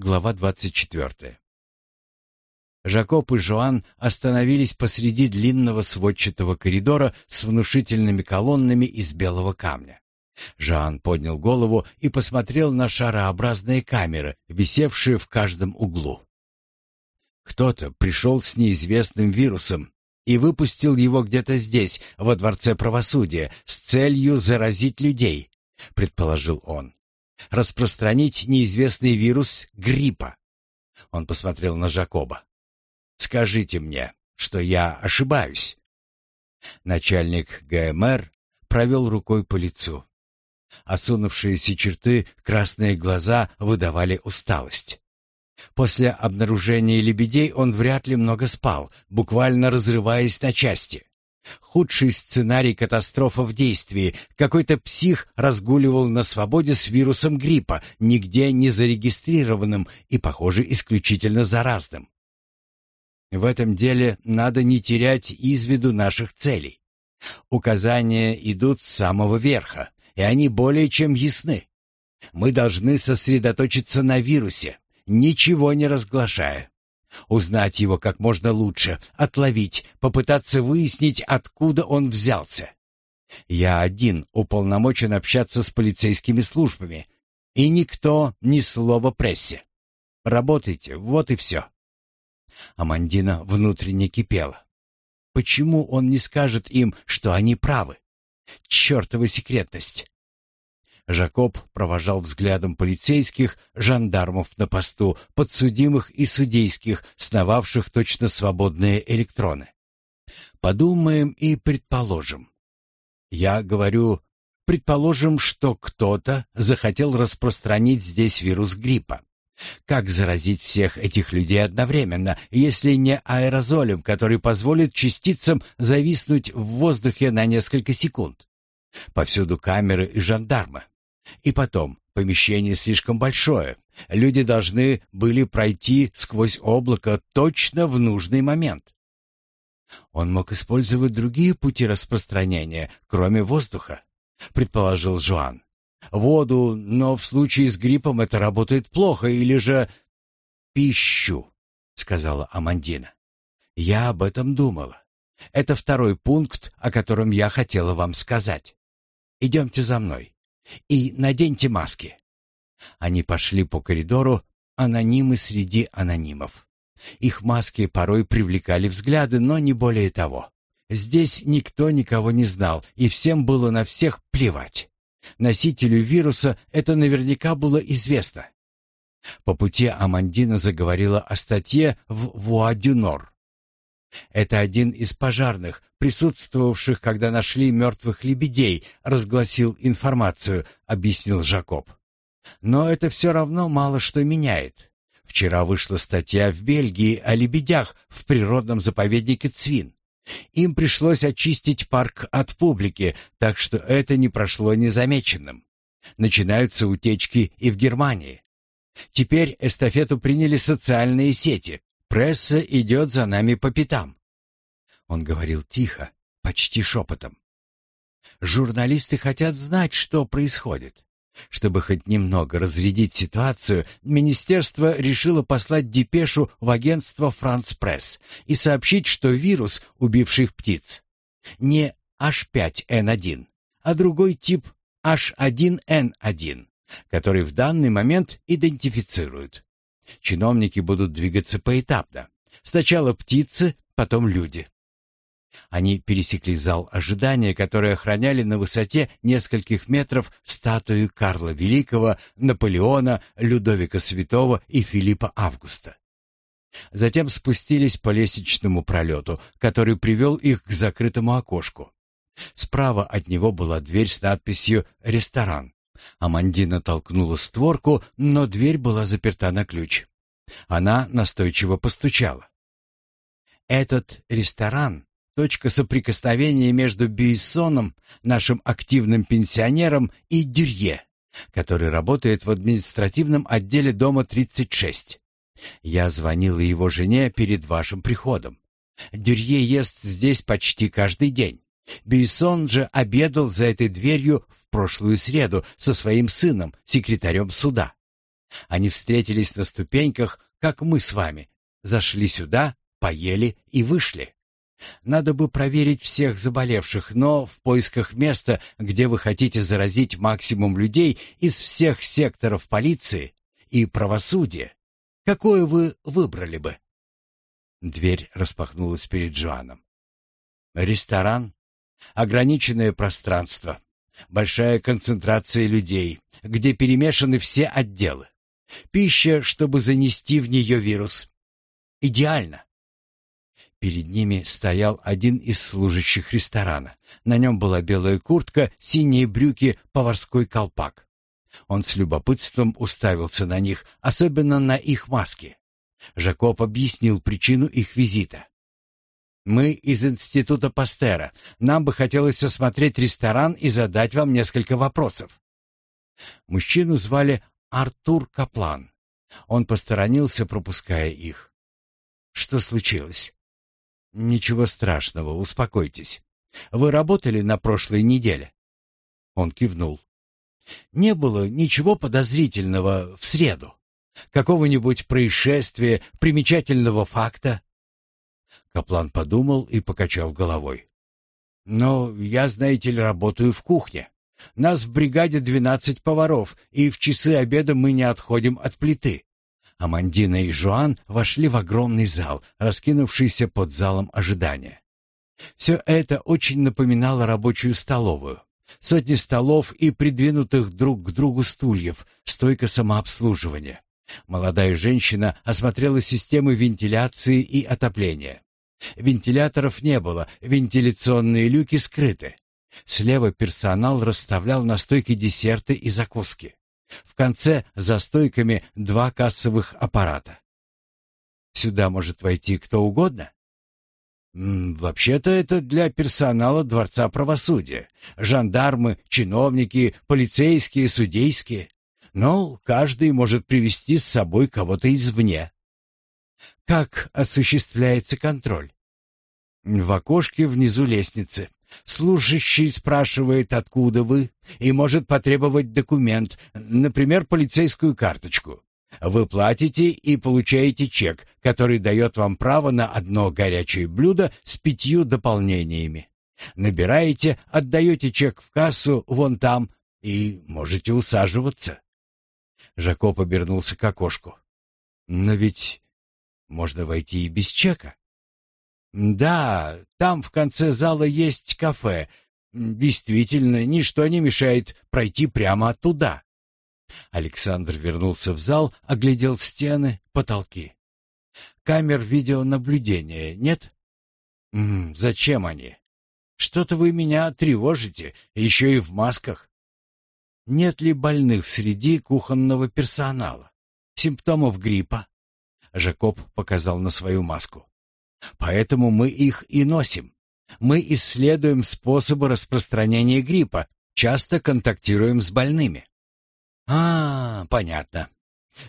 Глава 24. Жакоб и Жоан остановились посреди длинного сводчатого коридора с внушительными колоннами из белого камня. Жоан поднял голову и посмотрел на шарообразные камеры, висевшие в каждом углу. Кто-то пришел с неизвестным вирусом и выпустил его где-то здесь, во Дворце правосудия, с целью заразить людей, предположил он. Распространить неизвестный вирус гриппа. Он посмотрел на Жакоба. Скажите мне, что я ошибаюсь. Начальник ГМР провел рукой по лицу. Осунувшиеся черты, красные глаза выдавали усталость. После обнаружения лебедей он вряд ли много спал, буквально разрываясь на части. Худший сценарий катастрофа в действии. Какой-то псих разгуливал на свободе с вирусом гриппа, нигде не зарегистрированным и, похоже, исключительно заразным. В этом деле надо не терять из виду наших целей. Указания идут с самого верха, и они более чем ясны. Мы должны сосредоточиться на вирусе, ничего не разглашая. Узнать его как можно лучше, отловить, попытаться выяснить, откуда он взялся. Я один уполномочен общаться с полицейскими службами, и никто ни слова прессе. Работайте, вот и все. Амандина внутренне кипела. Почему он не скажет им, что они правы? Чертова секретность! Жакоб провожал взглядом полицейских, жандармов на посту, подсудимых и судейских, сновавших точно свободные электроны. Подумаем и предположим. Я говорю, предположим, что кто-то захотел распространить здесь вирус гриппа. Как заразить всех этих людей одновременно, если не аэрозолем, который позволит частицам зависнуть в воздухе на несколько секунд? Повсюду камеры и жандармы. И потом, помещение слишком большое. Люди должны были пройти сквозь облако точно в нужный момент. Он мог использовать другие пути распространения, кроме воздуха, предположил Жуан. Воду, но в случае с гриппом это работает плохо, или же пищу, сказала Амандина. Я об этом думала. Это второй пункт, о котором я хотела вам сказать. Идемте за мной и наденьте маски». Они пошли по коридору, анонимы среди анонимов. Их маски порой привлекали взгляды, но не более того. Здесь никто никого не знал, и всем было на всех плевать. Носителю вируса это наверняка было известно. По пути Амандина заговорила о статье в Вуадюнор. Это один из пожарных, присутствовавших, когда нашли мертвых лебедей, разгласил информацию, объяснил Жакоб. Но это все равно мало что меняет. Вчера вышла статья в Бельгии о лебедях в природном заповеднике Цвин. Им пришлось очистить парк от публики, так что это не прошло незамеченным. Начинаются утечки и в Германии. Теперь эстафету приняли социальные сети. Пресса идет за нами по пятам. Он говорил тихо, почти шепотом. Журналисты хотят знать, что происходит. Чтобы хоть немного разрядить ситуацию, министерство решило послать депешу в агентство «Франц Пресс» и сообщить, что вирус, убивший птиц, не H5N1, а другой тип H1N1, который в данный момент идентифицируют. Чиновники будут двигаться поэтапно. Сначала птицы, потом люди. Они пересекли зал ожидания, который охраняли на высоте нескольких метров статуи Карла Великого, Наполеона, Людовика Святого и Филиппа Августа. Затем спустились по лестничному пролету, который привел их к закрытому окошку. Справа от него была дверь с надписью «Ресторан». Амандина толкнула створку, но дверь была заперта на ключ. Она настойчиво постучала. «Этот ресторан — точка соприкосновения между Бейсоном, нашим активным пенсионером, и Дюрье, который работает в административном отделе дома 36. Я звонила его жене перед вашим приходом. Дюрье ест здесь почти каждый день. Бейсон же обедал за этой дверью в прошлую среду со своим сыном, секретарем суда. Они встретились на ступеньках, как мы с вами. Зашли сюда, поели и вышли. Надо бы проверить всех заболевших, но в поисках места, где вы хотите заразить максимум людей из всех секторов полиции и правосудия, какое вы выбрали бы? Дверь распахнулась перед Джоаном. Ресторан, ограниченное пространство, большая концентрация людей, где перемешаны все отделы. Пища, чтобы занести в нее вирус. Идеально. Перед ними стоял один из служащих ресторана. На нем была белая куртка, синие брюки, поварской колпак. Он с любопытством уставился на них, особенно на их маски. Жакоб объяснил причину их визита. «Мы из Института Пастера. Нам бы хотелось осмотреть ресторан и задать вам несколько вопросов». Мужчину звали Артур Каплан. Он посторонился, пропуская их. «Что случилось?» «Ничего страшного, успокойтесь. Вы работали на прошлой неделе?» Он кивнул. «Не было ничего подозрительного в среду? Какого-нибудь происшествия, примечательного факта?» Каплан подумал и покачал головой. «Но я, знаете ли, работаю в кухне. Нас в бригаде двенадцать поваров, и в часы обеда мы не отходим от плиты. Амандина и Жуан вошли в огромный зал, раскинувшийся под залом ожидания. Все это очень напоминало рабочую столовую. Сотни столов и придвинутых друг к другу стульев, стойка самообслуживания. Молодая женщина осмотрела системы вентиляции и отопления. Вентиляторов не было, вентиляционные люки скрыты. Слева персонал расставлял на стойке десерты и закуски. В конце за стойками два кассовых аппарата. Сюда может войти кто угодно? Вообще-то это для персонала Дворца правосудия. Жандармы, чиновники, полицейские, судейские. Но каждый может привести с собой кого-то извне. Как осуществляется контроль? В окошке внизу лестницы. Служащий спрашивает, откуда вы, и может потребовать документ, например, полицейскую карточку. Вы платите и получаете чек, который дает вам право на одно горячее блюдо с пятью дополнениями. Набираете, отдаете чек в кассу вон там и можете усаживаться. Жакоб обернулся к окошку. Но ведь можно войти и без чека. Да, там в конце зала есть кафе. Действительно, ничто не мешает пройти прямо оттуда. Александр вернулся в зал, оглядел стены, потолки. Камер видеонаблюдения нет? М зачем они? Что-то вы меня тревожите, еще и в масках. Нет ли больных среди кухонного персонала? Симптомов гриппа? Жакоб показал на свою маску. Поэтому мы их и носим. Мы исследуем способы распространения гриппа, часто контактируем с больными. А, понятно.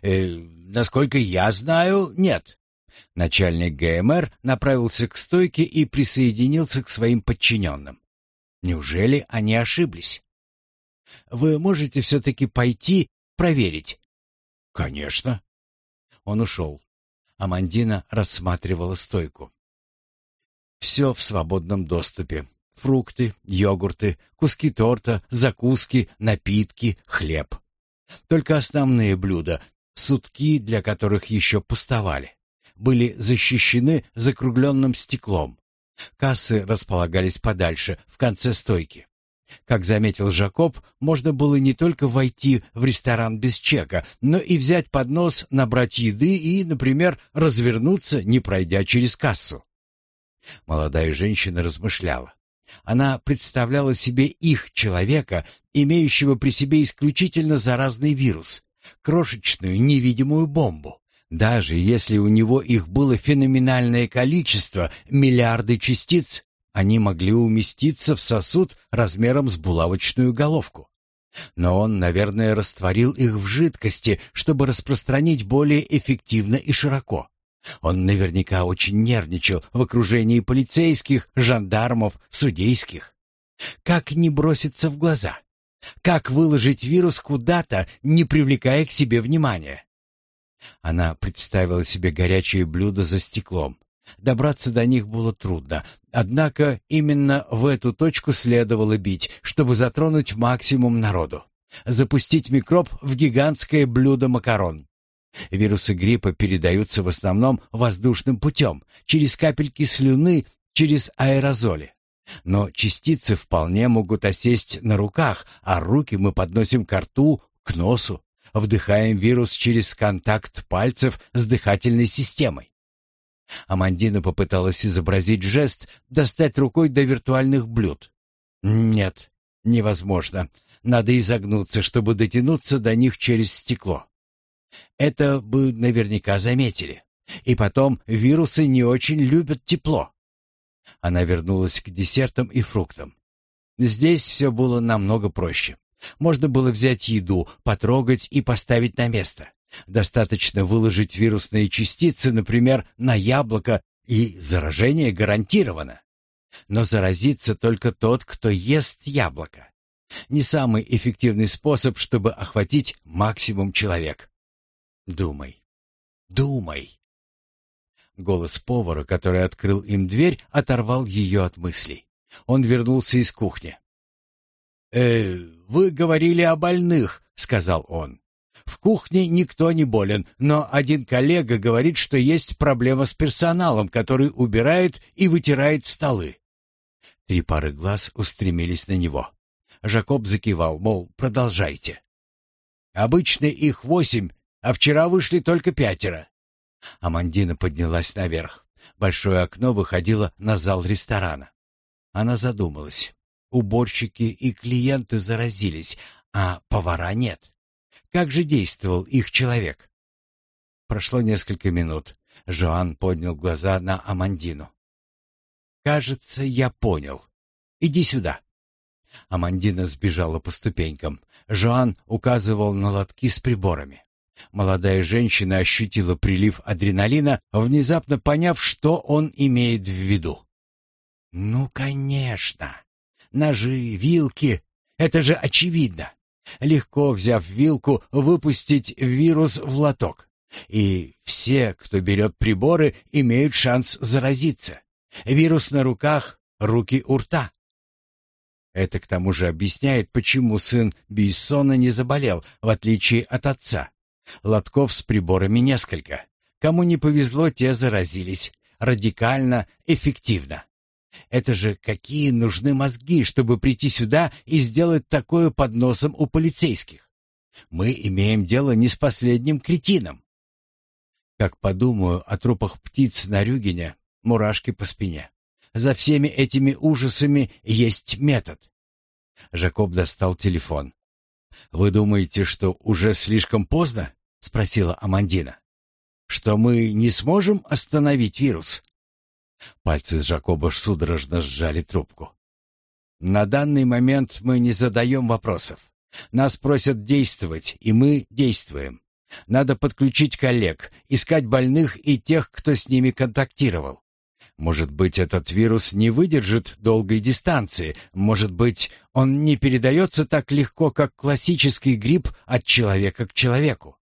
Э, насколько я знаю, нет. Начальник ГМР направился к стойке и присоединился к своим подчиненным. Неужели они ошиблись? Вы можете все-таки пойти проверить? Конечно. Он ушел. Амандина рассматривала стойку. Все в свободном доступе. Фрукты, йогурты, куски торта, закуски, напитки, хлеб. Только основные блюда, сутки, для которых еще пустовали, были защищены закругленным стеклом. Кассы располагались подальше, в конце стойки. Как заметил Жакоб, можно было не только войти в ресторан без чека, но и взять поднос, набрать еды и, например, развернуться, не пройдя через кассу. Молодая женщина размышляла. Она представляла себе их человека, имеющего при себе исключительно заразный вирус, крошечную невидимую бомбу. Даже если у него их было феноменальное количество, миллиарды частиц, они могли уместиться в сосуд размером с булавочную головку. Но он, наверное, растворил их в жидкости, чтобы распространить более эффективно и широко. Он наверняка очень нервничал в окружении полицейских, жандармов, судейских. Как не броситься в глаза? Как выложить вирус куда-то, не привлекая к себе внимания? Она представила себе горячие блюда за стеклом. Добраться до них было трудно, однако именно в эту точку следовало бить, чтобы затронуть максимум народу. Запустить микроб в гигантское блюдо макарон. Вирусы гриппа передаются в основном воздушным путем, через капельки слюны, через аэрозоли. Но частицы вполне могут осесть на руках, а руки мы подносим к рту, к носу, вдыхаем вирус через контакт пальцев с дыхательной системой. Амандина попыталась изобразить жест, достать рукой до виртуальных блюд. Нет, невозможно. Надо изогнуться, чтобы дотянуться до них через стекло. Это бы наверняка заметили. И потом, вирусы не очень любят тепло. Она вернулась к десертам и фруктам. Здесь все было намного проще. Можно было взять еду, потрогать и поставить на место. Достаточно выложить вирусные частицы, например, на яблоко, и заражение гарантировано. Но заразится только тот, кто ест яблоко. Не самый эффективный способ, чтобы охватить максимум человек. Думай, думай. Голос повара, который открыл им дверь, оторвал ее от мыслей. Он вернулся из кухни. «Э, вы говорили о больных», — сказал он. «В кухне никто не болен, но один коллега говорит, что есть проблема с персоналом, который убирает и вытирает столы». Три пары глаз устремились на него. Жакоб закивал, мол, продолжайте. «Обычно их восемь, а вчера вышли только пятеро». Амандина поднялась наверх. Большое окно выходило на зал ресторана. Она задумалась. Уборщики и клиенты заразились, а повара нет. Как же действовал их человек? Прошло несколько минут. Жоан поднял глаза на Амандину. «Кажется, я понял. Иди сюда». Амандина сбежала по ступенькам. Жоан указывал на лотки с приборами. Молодая женщина ощутила прилив адреналина, внезапно поняв, что он имеет в виду. «Ну, конечно! Ножи, вилки — это же очевидно! Легко, взяв вилку, выпустить вирус в лоток. И все, кто берет приборы, имеют шанс заразиться. Вирус на руках, руки у рта. Это к тому же объясняет, почему сын Бейсона не заболел, в отличие от отца. Лотков с приборами несколько. Кому не повезло, те заразились. Радикально, эффективно. Это же какие нужны мозги, чтобы прийти сюда и сделать такое под носом у полицейских? Мы имеем дело не с последним кретином. Как подумаю о трупах птиц на Рюгене, мурашки по спине. За всеми этими ужасами есть метод. Жакоб достал телефон. «Вы думаете, что уже слишком поздно?» — спросила Амандина. «Что мы не сможем остановить вирус?» Пальцы Жакоба судорожно сжали трубку. «На данный момент мы не задаем вопросов. Нас просят действовать, и мы действуем. Надо подключить коллег, искать больных и тех, кто с ними контактировал. Может быть, этот вирус не выдержит долгой дистанции. Может быть, он не передается так легко, как классический грипп от человека к человеку.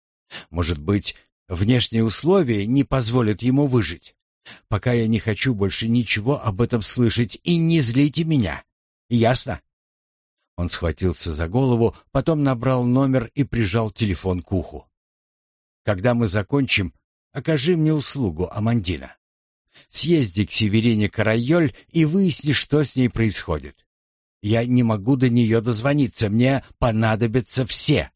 Может быть, внешние условия не позволят ему выжить. Пока я не хочу больше ничего об этом слышать, и не злите меня. Ясно?» Он схватился за голову, потом набрал номер и прижал телефон к уху. «Когда мы закончим, окажи мне услугу, Амандина. Съезди к Северине Карайоль и выясни, что с ней происходит. Я не могу до нее дозвониться, мне понадобятся все».